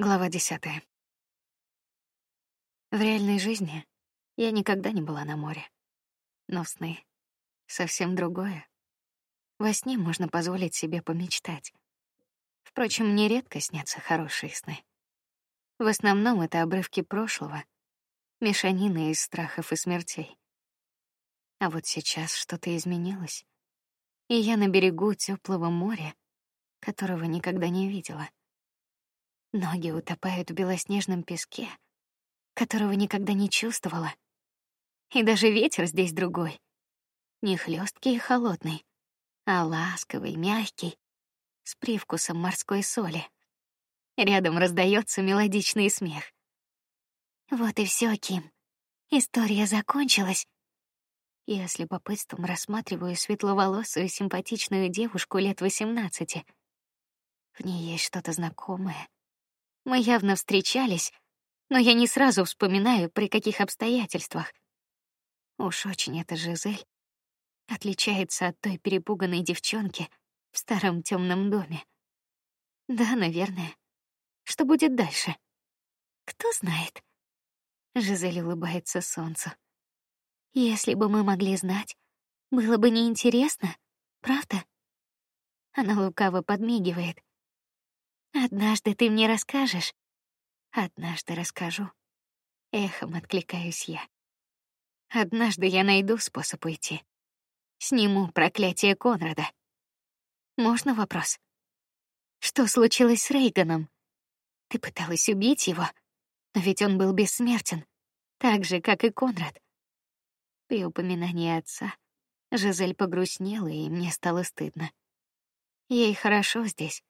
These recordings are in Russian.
Глава десятая. В реальной жизни я никогда не была на море, но в сны совсем другое. Во сне можно позволить себе помечтать. Впрочем, мне редко снятся хорошие сны. В основном это обрывки прошлого, мешанина из страхов и смертей. А вот сейчас что-то изменилось, и я на берегу теплого моря, которого никогда не видела. Ноги утопают в белоснежном песке, которого никогда не чувствовала. И даже ветер здесь другой. Не хлесткий и холодный, а ласковый, мягкий, с привкусом морской соли. Рядом раздается мелодичный смех. Вот и все, Ким. История закончилась. Я с любопытством рассматриваю светловолосую симпатичную девушку лет восемнадцати. В ней есть что-то знакомое. Мы явно встречались, но я не сразу вспоминаю, при каких обстоятельствах. Уж очень эта Жизель отличается от той перепуганной девчонки в старом темном доме. Да, наверное. Что будет дальше? Кто знает? Жизель улыбается солнцу. Если бы мы могли знать, было бы неинтересно, правда? Она лукаво подмигивает. Однажды ты мне расскажешь. Однажды расскажу. Эхом откликаюсь я. Однажды я найду способ уйти. Сниму проклятие Конрада. Можно вопрос? Что случилось с Рейганом? Ты пыталась убить его, но ведь он был бессмертен, так же, как и Конрад. При упоминании отца Жизель погрустнела, и мне стало стыдно. Ей хорошо здесь.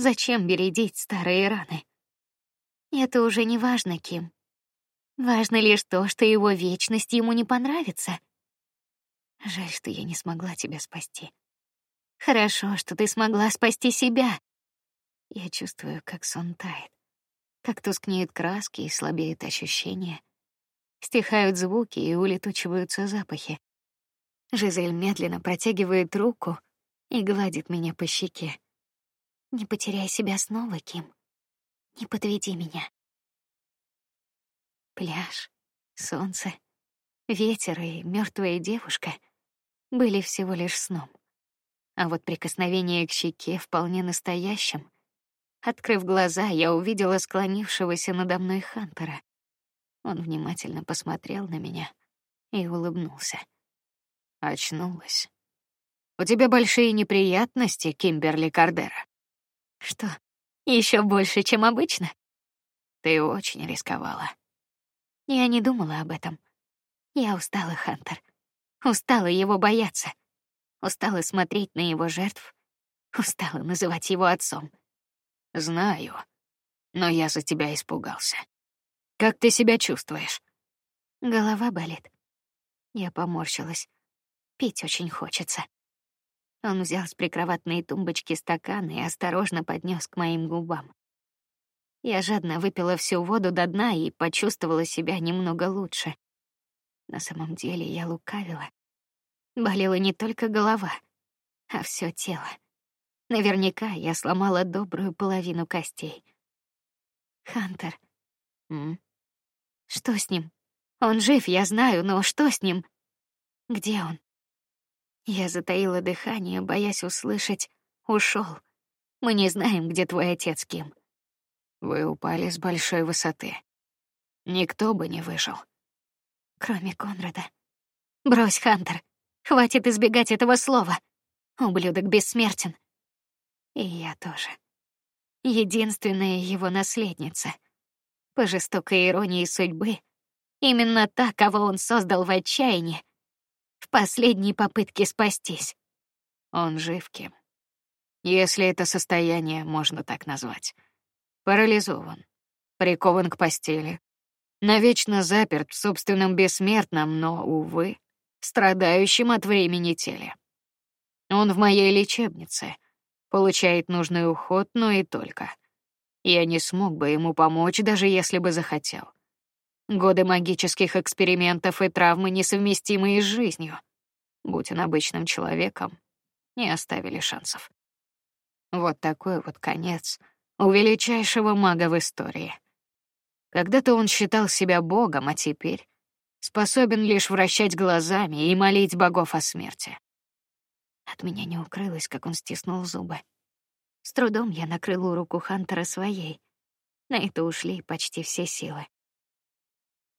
Зачем бередить старые раны? Это уже не важно, Ким. Важно лишь то, что его вечность ему не понравится. Жаль, что я не смогла тебя спасти. Хорошо, что ты смогла спасти себя. Я чувствую, как сон тает, как тускнеют краски и слабеют ощущения, стихают звуки и улетучиваются запахи. Жизель медленно протягивает руку и гладит меня по щеке. Не потеряй себя снова, Ким. Не подведи меня. Пляж, солнце, ветер и мертвая девушка были всего лишь сном. А вот прикосновение к щеке вполне настоящим. Открыв глаза, я увидела склонившегося надо мной Хантера. Он внимательно посмотрел на меня и улыбнулся. Очнулась. У тебя большие неприятности, Кимберли Кардера. Что, еще больше, чем обычно? Ты очень рисковала. Я не думала об этом. Я устала, Хантер. Устала его бояться. Устала смотреть на его жертв. Устала называть его отцом. Знаю, но я за тебя испугался. Как ты себя чувствуешь? Голова болит. Я поморщилась. Пить очень хочется. Он взял с прикроватной тумбочки стакан и осторожно поднес к моим губам. Я жадно выпила всю воду до дна и почувствовала себя немного лучше. На самом деле я лукавила. Болела не только голова, а все тело. Наверняка я сломала добрую половину костей. Хантер. М? Что с ним? Он жив, я знаю, но что с ним? Где он? Я затаила дыхание, боясь услышать: "Ушел. Мы не знаем, где твой отец, Ким. Вы упали с большой высоты. Никто бы не выжил, кроме Конрада. Брось, Хантер. Хватит избегать этого слова. Ублюдок бессмертен. И я тоже. Единственная его наследница. По жестокой иронии судьбы, именно та, кого он создал в отчаянии, в последней попытке спастись. Он жив. Если это состояние можно так назвать. Парализован, прикован к постели, навечно заперт в собственном бессмертном, но, увы, страдающем от времени теле. Он в моей лечебнице, получает нужный уход, но и только. Я не смог бы ему помочь, даже если бы захотел. Годы магических экспериментов и травмы несовместимые с жизнью. Будь он обычным человеком, не оставили шансов. Вот такой вот конец у величайшего мага в истории. Когда-то он считал себя богом, а теперь способен лишь вращать глазами и молить богов о смерти. От меня не укрылось, как он стиснул зубы. С трудом я накрыла руку Хантера своей. На это ушли почти все силы.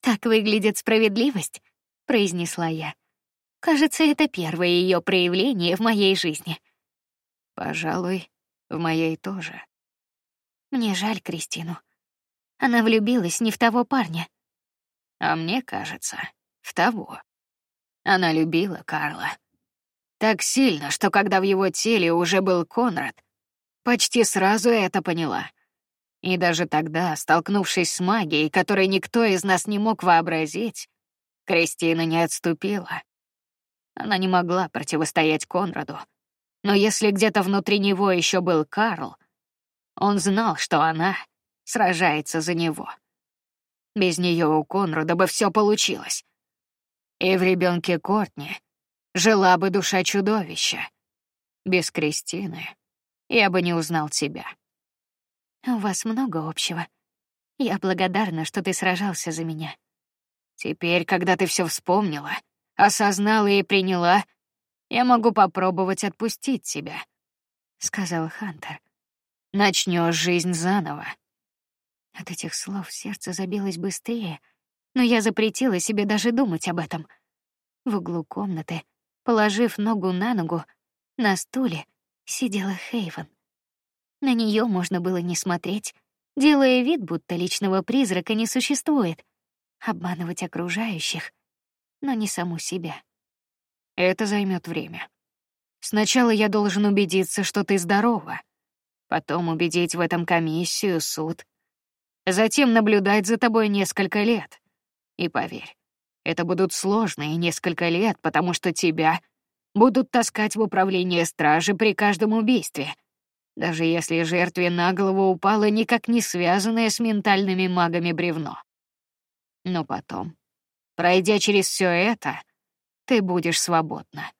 Так выглядит справедливость, произнесла я. Кажется, это первое ее проявление в моей жизни. Пожалуй, в моей тоже. Мне жаль Кристину. Она влюбилась не в того парня. А мне кажется, в того. Она любила Карла. Так сильно, что когда в его теле уже был Конрад, почти сразу это поняла. И даже тогда, столкнувшись с магией, которой никто из нас не мог вообразить, Кристина не отступила. Она не могла противостоять Конраду. Но если где-то внутри него еще был Карл, он знал, что она сражается за него. Без нее у Конрада бы все получилось. И в ребенке Кортни жила бы душа чудовища. Без Кристины я бы не узнал тебя. У вас много общего. Я благодарна, что ты сражался за меня. Теперь, когда ты все вспомнила, осознала и приняла, я могу попробовать отпустить тебя, сказал Хантер. Начнешь жизнь заново. От этих слов сердце забилось быстрее, но я запретила себе даже думать об этом. В углу комнаты, положив ногу на ногу, на стуле сидела Хейвен. На нее можно было не смотреть, делая вид, будто личного призрака не существует, обманывать окружающих, но не саму себя. Это займет время. Сначала я должен убедиться, что ты здорова, потом убедить в этом комиссию, суд, затем наблюдать за тобой несколько лет. И поверь, это будут сложные несколько лет, потому что тебя будут таскать в управление стражи при каждом убийстве, даже если жертве на голову упало никак не связанное с ментальными магами бревно. Но потом, пройдя через все это, ты будешь свободна.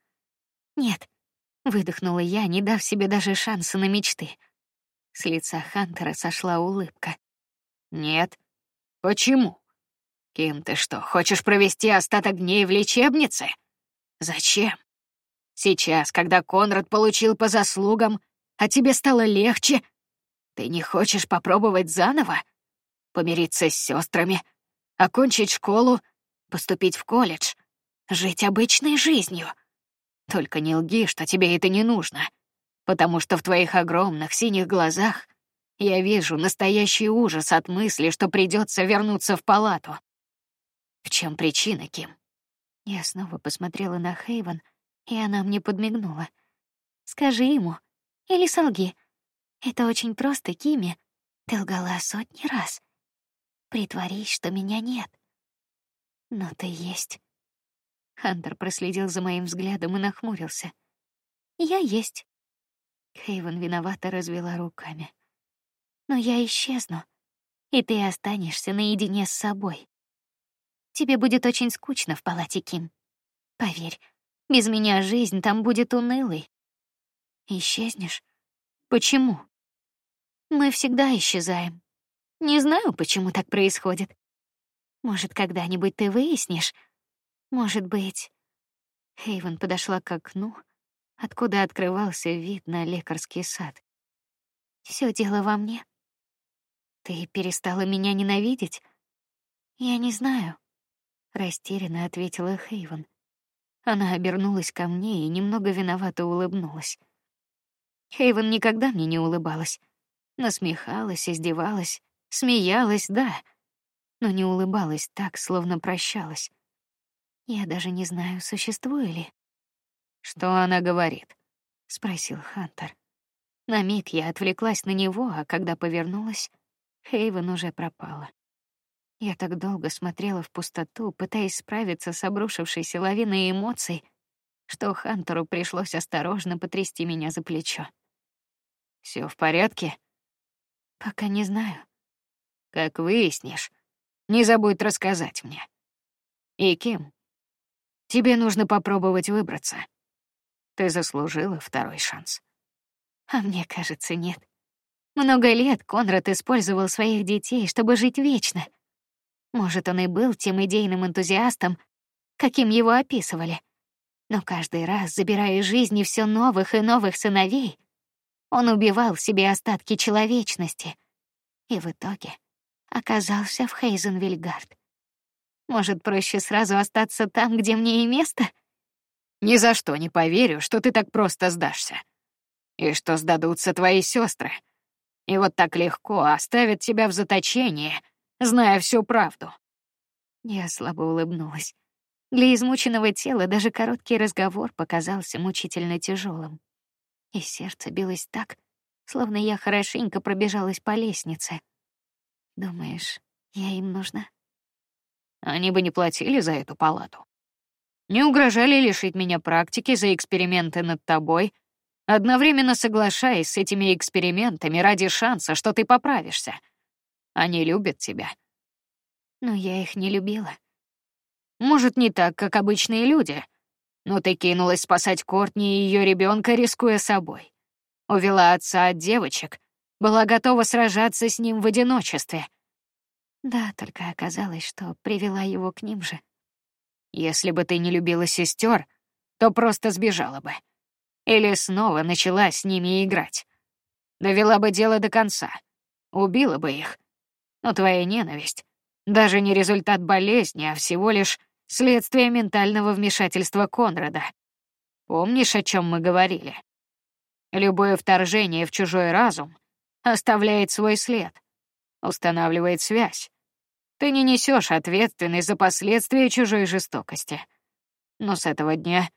Нет, выдохнула я, не дав себе даже шанса на мечты. С лица Хантера сошла улыбка. Нет. Почему? Ким, ты что, хочешь провести остаток дней в лечебнице? Зачем? Сейчас, когда Конрад получил по заслугам, а тебе стало легче, ты не хочешь попробовать заново? Помириться с сестрами, окончить школу, поступить в колледж, жить обычной жизнью. Только не лги, что тебе это не нужно, потому что в твоих огромных синих глазах я вижу настоящий ужас от мысли, что придется вернуться в палату. В чем причина, Ким? Я снова посмотрела на Хейвен, и она мне подмигнула. Скажи ему или солги. Это очень просто, Кими. Ты лгала сотни раз. Притворись, что меня нет. Но ты есть. Хантер проследил за моим взглядом и нахмурился. Я есть. Хейвен виновато развела руками но я исчезну, и ты останешься наедине с собой. Тебе будет очень скучно в палате Ким. Поверь, без меня жизнь там будет унылой. Исчезнешь? Почему? Мы всегда исчезаем. Не знаю, почему так происходит. Может, когда-нибудь ты выяснишь? Может быть. Хейвен подошла к окну, откуда открывался вид на лекарский сад. Все дело во мне. Ты перестала меня ненавидеть? Я не знаю, растерянно ответила Хейвен. Она обернулась ко мне и немного виновато улыбнулась. Хейвен никогда мне не улыбалась. Насмехалась, издевалась, смеялась, да, но не улыбалась так, словно прощалась. Я даже не знаю, существую ли. Что она говорит? спросил Хантер. На миг я отвлеклась на него, а когда повернулась, Хейвен уже пропала. Я так долго смотрела в пустоту, пытаясь справиться с обрушившейся лавиной эмоций, что Хантеру пришлось осторожно потрясти меня за плечо. Все в порядке? Пока не знаю. Как выяснишь, не забудь рассказать мне. И кем? Тебе нужно попробовать выбраться. Ты заслужила второй шанс. А мне кажется, нет. Много лет Конрад использовал своих детей, чтобы жить вечно. Может, он и был тем идейным энтузиастом, каким его описывали. Но каждый раз, забирая из жизни все новых и новых сыновей, он убивал в себе остатки человечности и в итоге оказался в Хейзенвильгард. Может, проще сразу остаться там, где мне и место? Ни за что не поверю, что ты так просто сдашься. И что сдадутся твои сестры. И вот так легко оставят тебя в заточении, зная всю правду. Я слабо улыбнулась. Для измученного тела даже короткий разговор показался мучительно тяжелым, и сердце билось так, словно я хорошенько пробежалась по лестнице. Думаешь, я им нужна? Они бы не платили за эту палату не угрожали лишить меня практики за эксперименты над тобой, одновременно соглашаясь с этими экспериментами ради шанса, что ты поправишься. Они любят тебя. Но я их не любила. Может, не так, как обычные люди, но ты кинулась спасать Кортни и ее ребенка, рискуя собой. Увела отца от девочек, была готова сражаться с ним в одиночестве. Да, только оказалось, что привела его к ним же. Если бы ты не любила сестер, то просто сбежала бы. Или снова начала с ними играть. Довела бы дело до конца. Убила бы их. Но твоя ненависть — даже не результат болезни, а всего лишь следствие ментального вмешательства Конрада. Помнишь, о чем мы говорили? Любое вторжение в чужой разум оставляет свой след, устанавливает связь, ты не несешь ответственность за последствия чужой жестокости. Но с этого дня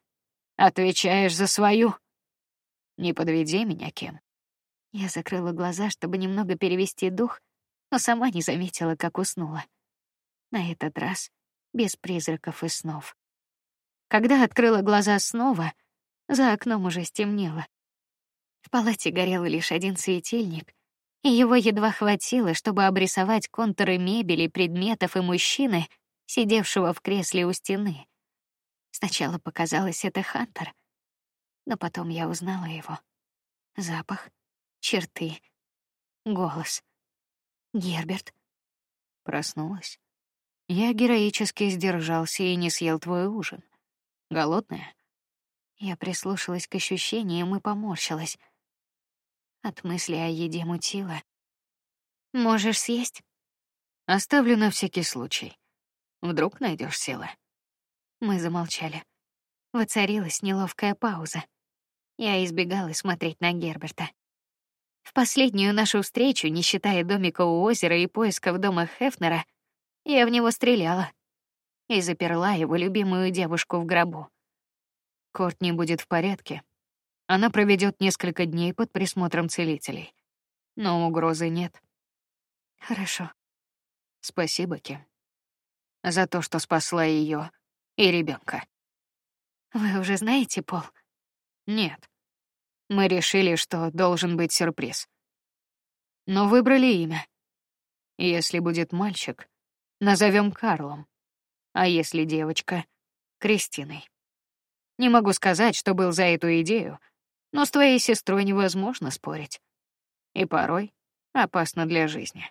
отвечаешь за свою. Не подведи меня, Ким. Я закрыла глаза, чтобы немного перевести дух, но сама не заметила, как уснула. На этот раз без призраков и снов. Когда открыла глаза снова, за окном уже стемнело. В палате горел лишь один светильник, и его едва хватило, чтобы обрисовать контуры мебели, предметов и мужчины, сидевшего в кресле у стены. Сначала показалось это Хантер, но потом я узнала его. Запах, черты, голос. Герберт. Проснулась. Я героически сдержался и не съел твой ужин. Голодная? Я прислушалась к ощущениям и поморщилась. От мысли о еде мутило. Можешь съесть? Оставлю на всякий случай. Вдруг найдешь силы. Мы замолчали. Воцарилась неловкая пауза. Я избегала смотреть на Герберта. В последнюю нашу встречу, не считая домика у озера и поиска в дома Хефнера, я в него стреляла и заперла его любимую девушку в гробу. Кортни будет в порядке, она проведет несколько дней под присмотром целителей. Но угрозы нет. Хорошо. Спасибо, Ким. За то, что спасла ее и ребенка. Вы уже знаете Пол? Нет. Мы решили, что должен быть сюрприз. Но выбрали имя. Если будет мальчик, назовем Карлом, а если девочка — Кристиной. Не могу сказать, что был за эту идею, но с твоей сестрой невозможно спорить. И порой опасно для жизни.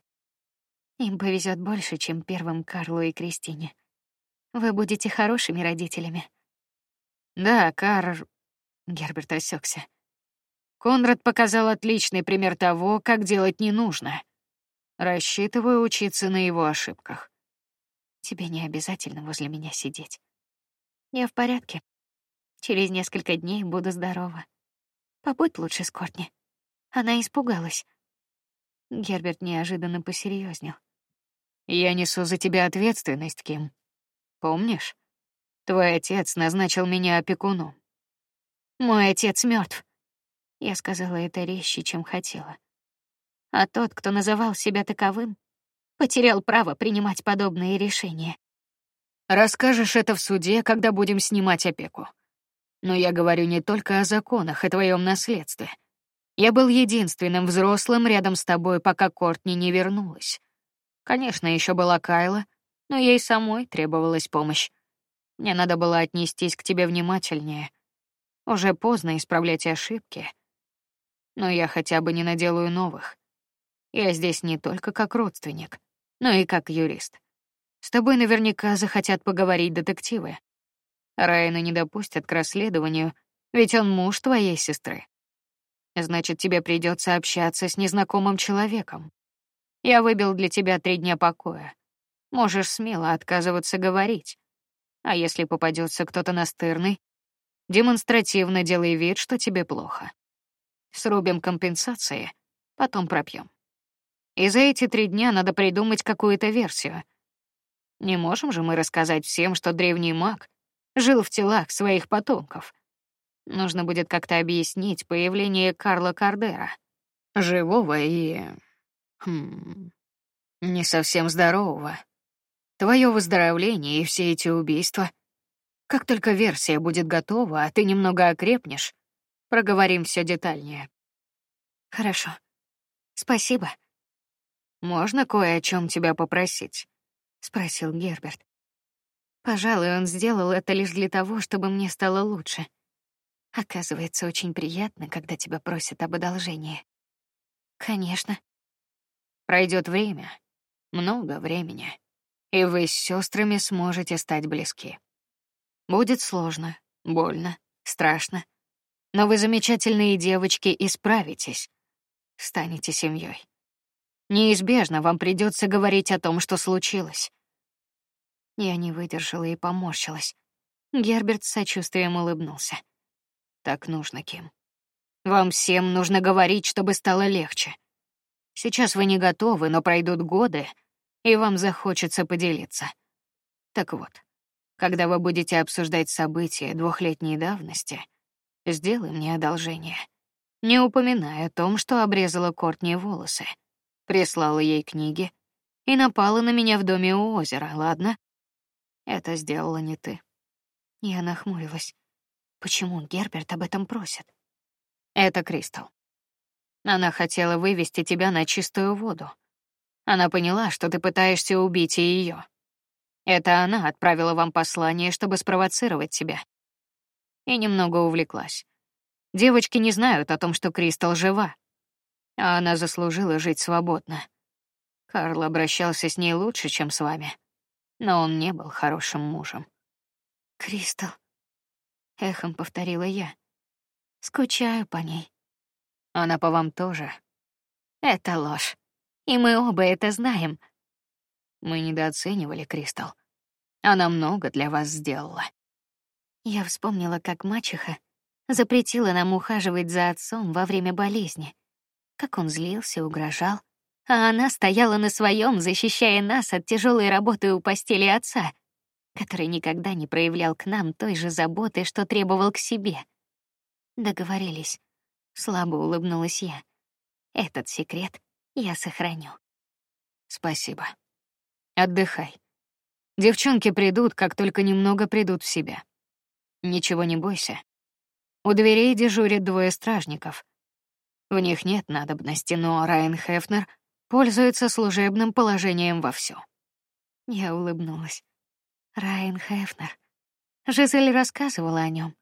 Им повезет больше, чем первым Карлу и Кристине. Вы будете хорошими родителями. Да, Кар... Герберт осекся. Конрад показал отличный пример того, как делать не нужно. Рассчитываю учиться на его ошибках. Тебе не обязательно возле меня сидеть. Я в порядке. Через несколько дней буду здорова. Побудь лучше с Кортни. Она испугалась. Герберт неожиданно посерьезнел. Я несу за тебя ответственность, Ким. Помнишь? Твой отец назначил меня опекуном. Мой отец мертв. Я сказала это резче, чем хотела. А тот, кто называл себя таковым, потерял право принимать подобные решения. Расскажешь это в суде, когда будем снимать опеку. Но я говорю не только о законах и твоем наследстве. Я был единственным взрослым рядом с тобой, пока Кортни не вернулась. Конечно, еще была Кайла, но ей самой требовалась помощь. Мне надо было отнестись к тебе внимательнее. Уже поздно исправлять ошибки, но я хотя бы не наделаю новых. Я здесь не только как родственник, но и как юрист. С тобой наверняка захотят поговорить детективы. Райана не допустят к расследованию, ведь он муж твоей сестры. Значит, тебе придется общаться с незнакомым человеком. Я выбил для тебя три дня покоя. Можешь смело отказываться говорить. А если попадется кто-то настырный, демонстративно делай вид, что тебе плохо. Срубим компенсации, потом пропьем. И за эти три дня надо придумать какую-то версию. Не можем же мы рассказать всем, что древний маг жил в телах своих потомков. Нужно будет как-то объяснить появление Карла Кардера, живого и хм, не совсем здорового. Твое выздоровление и все эти убийства. Как только версия будет готова, а ты немного окрепнешь, проговорим все детальнее. Хорошо. Спасибо. Можно кое о чем тебя попросить? спросил Герберт. Пожалуй, он сделал это лишь для того, чтобы мне стало лучше. Оказывается, очень приятно, когда тебя просят об одолжении. Конечно. Пройдет время, много времени, и вы с сестрами сможете стать близки. Будет сложно, больно, страшно, но вы замечательные девочки и справитесь. Станете семьей. Неизбежно вам придется говорить о том, что случилось. Я не выдержала и поморщилась. Герберт с сочувствием улыбнулся. Так нужно, Ким. Вам всем нужно говорить, чтобы стало легче. Сейчас вы не готовы, но пройдут годы, и вам захочется поделиться. Так вот, когда вы будете обсуждать события двухлетней давности, сделай мне одолжение, не упоминая о том, что обрезала Кортни волосы, прислала ей книги и напала на меня в доме у озера, ладно? Это сделала не ты. Я нахмурилась. Почему Герберт об этом просит? Это Кристал. Она хотела вывести тебя на чистую воду. Она поняла, что ты пытаешься убить ее. Это она отправила вам послание, чтобы спровоцировать тебя. И немного увлеклась. Девочки не знают о том, что Кристал жива, а она заслужила жить свободно. Карл обращался с ней лучше, чем с вами, но он не был хорошим мужем. Кристал эхом повторила я. Скучаю по ней. Она по вам тоже. Это ложь. И мы оба это знаем. Мы недооценивали Кристал. Она много для вас сделала. Я вспомнила, как мачеха запретила нам ухаживать за отцом во время болезни, как он злился, угрожал, а она стояла на своем, защищая нас от тяжелой работы у постели отца который никогда не проявлял к нам той же заботы, что требовал к себе. Договорились. Слабо улыбнулась я. Этот секрет я сохраню. Спасибо. Отдыхай. Девчонки придут, как только немного придут в себя. Ничего не бойся. У дверей дежурят двое стражников. В них нет надобности, но Райан Хефнер пользуется служебным положением во всё. Я улыбнулась. Райан Хефнер. Жизель рассказывала о нем.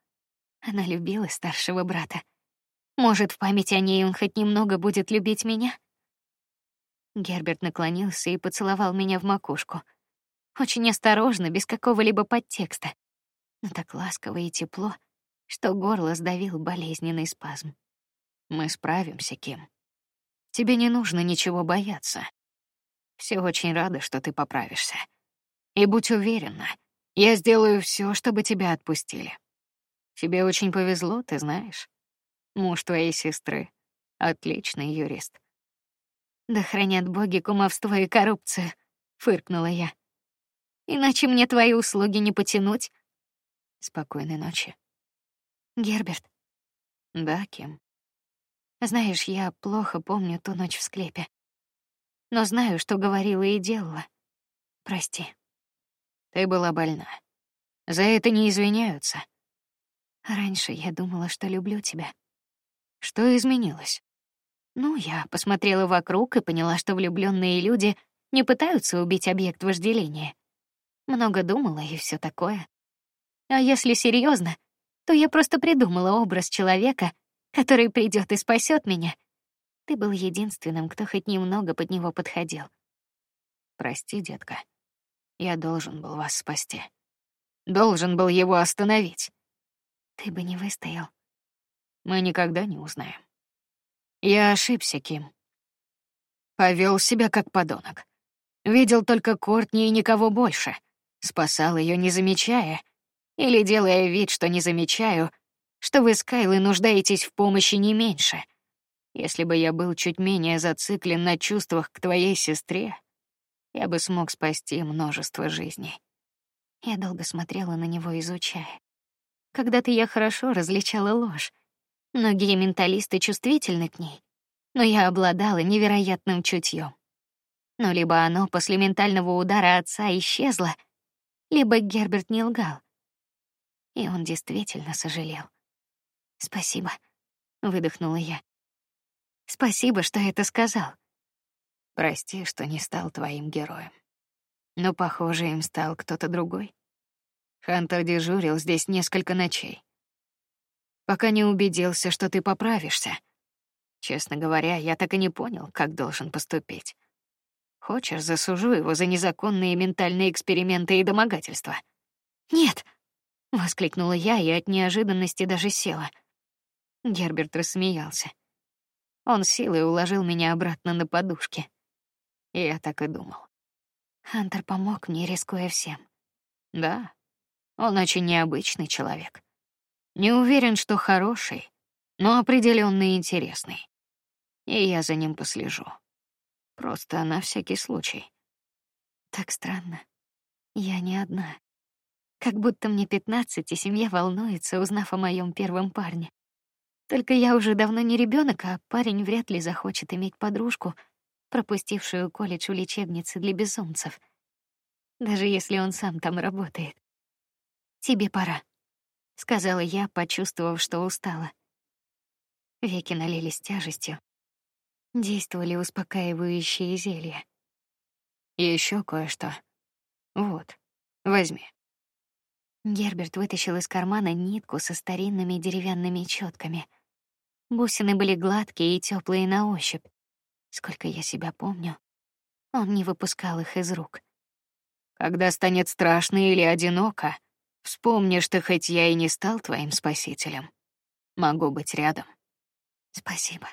Она любила старшего брата. Может, в память о ней он хоть немного будет любить меня? Герберт наклонился и поцеловал меня в макушку. Очень осторожно, без какого-либо подтекста, но так ласково и тепло, что горло сдавил болезненный спазм. Мы справимся, Ким. Тебе не нужно ничего бояться. Все очень рады, что ты поправишься. И будь уверена, я сделаю все, чтобы тебя отпустили. Тебе очень повезло, ты знаешь. Муж твоей сестры — отличный юрист. Да хранят боги кумовство и коррупцию, фыркнула я. Иначе мне твои услуги не потянуть. Спокойной ночи. Герберт. Да, Ким. Знаешь, я плохо помню ту ночь в склепе. Но знаю, что говорила и делала. Прости. Ты была больна. За это не извиняются. Раньше я думала, что люблю тебя. Что изменилось? Ну, я посмотрела вокруг и поняла, что влюбленные люди не пытаются убить объект вожделения. Много думала и все такое. А если серьезно, то я просто придумала образ человека, который придет и спасет меня. Ты был единственным, кто хоть немного под него подходил. Прости, детка. Я должен был вас спасти. Должен был его остановить. Ты бы не выстоял. Мы никогда не узнаем. Я ошибся, Ким. Повел себя как подонок. Видел только Кортни и никого больше. Спасал ее, не замечая, или делая вид, что не замечаю, что вы с Кайлой нуждаетесь в помощи не меньше. Если бы я был чуть менее зациклен на чувствах к твоей сестре, я бы смог спасти множество жизней. Я долго смотрела на него, изучая. Когда-то я хорошо различала ложь. Многие менталисты чувствительны к ней, но я обладала невероятным чутьем. Но либо оно после ментального удара отца исчезло, либо Герберт не лгал. И он действительно сожалел. Спасибо, выдохнула я. Спасибо, что это сказал. Прости, что не стал твоим героем. Но, похоже, им стал кто-то другой. Хантер дежурил здесь несколько ночей. Пока не убедился, что ты поправишься. Честно говоря, я так и не понял, как должен поступить. Хочешь, засужу его за незаконные ментальные эксперименты и домогательства? Нет, воскликнула я и от неожиданности даже села. Герберт рассмеялся. Он силой уложил меня обратно на подушки. Я так и думал. Хантер помог мне, рискуя всем. Да, он очень необычный человек. Не уверен, что хороший, но определенно интересный. И я за ним послежу. Просто на всякий случай. Так странно. Я не одна. Как будто мне пятнадцать, и семья волнуется, узнав о моем первом парне. Только я уже давно не ребенок, а парень вряд ли захочет иметь подружку, пропустившую колледж у лечебницы для безумцев, даже если он сам там работает. Тебе пора, сказала я, почувствовав, что устала. Веки налились тяжестью. Действовали успокаивающие зелья. Еще кое-что. Вот, возьми. Герберт вытащил из кармана нитку со старинными деревянными четками. Бусины были гладкие и теплые на ощупь. Сколько я себя помню, он не выпускал их из рук. Когда станет страшно или одиноко, вспомни, что хоть я и не стал твоим спасителем, могу быть рядом. Спасибо.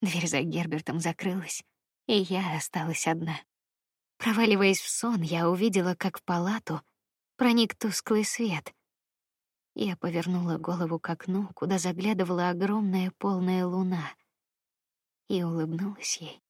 Дверь за Гербертом закрылась, и я осталась одна. Проваливаясь в сон, я увидела, как в палату проник тусклый свет. Я повернула голову к окну, куда заглядывала огромная полная луна, и улыбнулась ей.